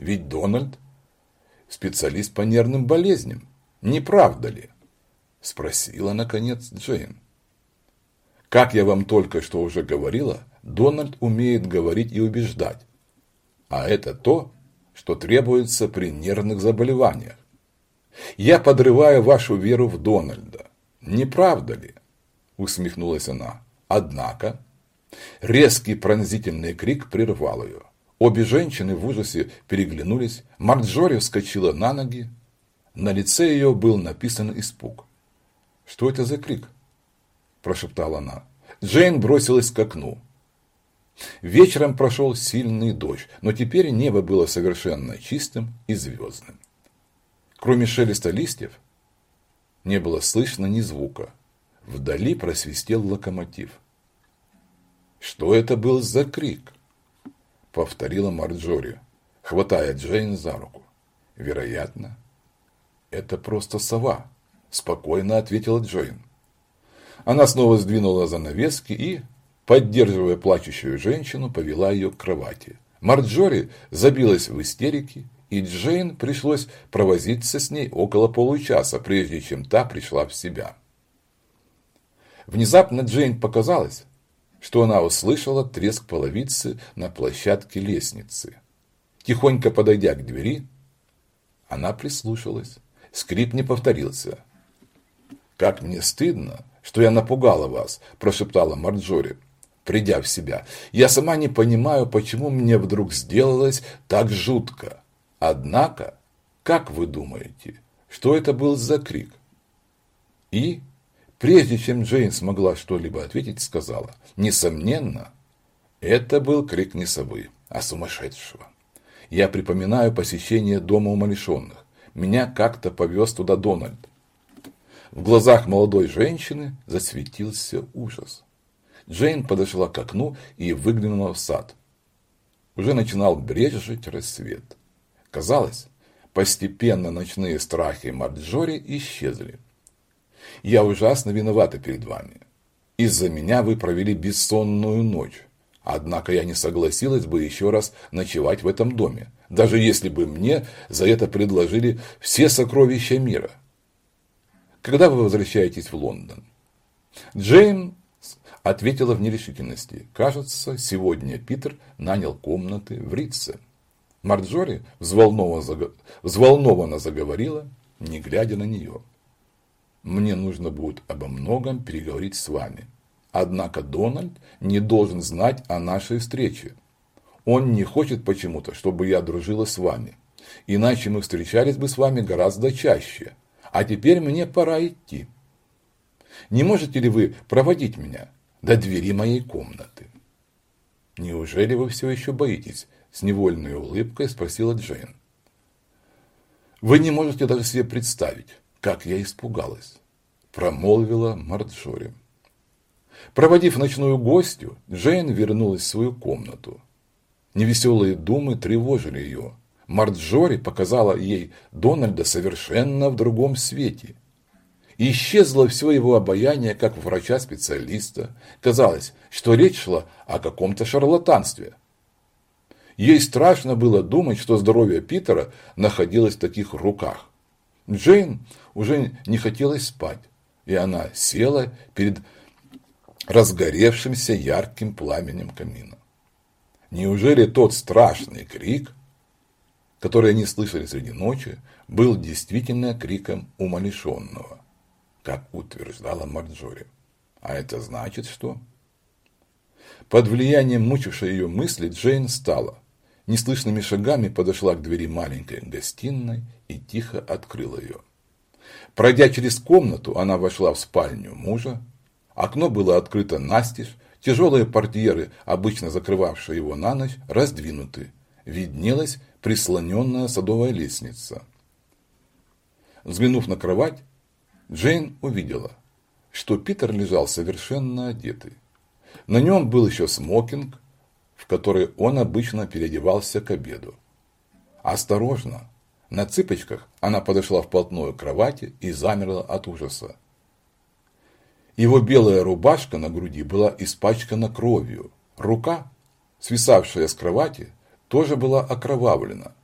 Ведь Дональд – специалист по нервным болезням. Не правда ли? Спросила, наконец, Джейн. Как я вам только что уже говорила, Дональд умеет говорить и убеждать. А это то, что требуется при нервных заболеваниях. Я подрываю вашу веру в Дональда. Не правда ли? Усмехнулась она. Однако, резкий пронзительный крик прервал ее. Обе женщины в ужасе переглянулись. Марджори вскочила на ноги. На лице ее был написан испуг. «Что это за крик?» – прошептала она. Джейн бросилась к окну. Вечером прошел сильный дождь, но теперь небо было совершенно чистым и звездным. Кроме шелеста листьев, не было слышно ни звука. Вдали просвистел локомотив. «Что это был за крик?» – повторила Марджори, хватая Джейн за руку. «Вероятно, это просто сова», – спокойно ответила Джейн. Она снова сдвинула занавески и, поддерживая плачущую женщину, повела ее к кровати. Марджори забилась в истерике, и Джейн пришлось провозиться с ней около получаса, прежде чем та пришла в себя. Внезапно Джейн показалось, что она услышала треск половицы на площадке лестницы. Тихонько подойдя к двери, она прислушалась. Скрип не повторился. «Как мне стыдно, что я напугала вас», – прошептала Марджори, придя в себя. «Я сама не понимаю, почему мне вдруг сделалось так жутко. Однако, как вы думаете, что это был за крик?» И, прежде чем Джейн смогла что-либо ответить, сказала, «Несомненно, это был крик не совы, а сумасшедшего. Я припоминаю посещение дома умалишенных. Меня как-то повез туда Дональд. В глазах молодой женщины засветился ужас. Джейн подошла к окну и выглянула в сад. Уже начинал брежить рассвет. Казалось, постепенно ночные страхи Марджори исчезли. «Я ужасно виновата перед вами. Из-за меня вы провели бессонную ночь. Однако я не согласилась бы еще раз ночевать в этом доме, даже если бы мне за это предложили все сокровища мира. Когда вы возвращаетесь в Лондон? Джейн ответила в нерешительности. Кажется, сегодня Питер нанял комнаты в Ритце. Марджори взволнованно заговорила, не глядя на нее. Мне нужно будет обо многом переговорить с вами. Однако Дональд не должен знать о нашей встрече. Он не хочет почему-то, чтобы я дружила с вами. Иначе мы встречались бы с вами гораздо чаще. А теперь мне пора идти. Не можете ли вы проводить меня до двери моей комнаты? Неужели вы все еще боитесь? С невольной улыбкой спросила Джейн. Вы не можете даже себе представить, как я испугалась, промолвила Марджори. Проводив ночную гостью, Джейн вернулась в свою комнату. Невеселые думы тревожили ее. Марджори показала ей Дональда совершенно в другом свете. Исчезло все его обаяние как врача-специалиста. Казалось, что речь шла о каком-то шарлатанстве. Ей страшно было думать, что здоровье Питера находилось в таких руках. Джейн уже не хотелось спать, и она села перед разгоревшимся ярким пламенем камина. Неужели тот страшный крик, который они слышали среди ночи, был действительно криком умалишенного, как утверждала Марджори? А это значит что? Под влиянием мучившей ее мысли Джейн стала, неслышными шагами подошла к двери маленькой гостиной и тихо открыла ее. Пройдя через комнату, она вошла в спальню мужа Окно было открыто настежь, тяжелые портьеры, обычно закрывавшие его на ночь, раздвинуты. Виднелась прислоненная садовая лестница. Взглянув на кровать, Джейн увидела, что Питер лежал совершенно одетый. На нем был еще смокинг, в который он обычно переодевался к обеду. Осторожно, на цыпочках она подошла вплотную к кровати и замерла от ужаса. Его белая рубашка на груди была испачкана кровью. Рука, свисавшая с кровати, тоже была окровавлена.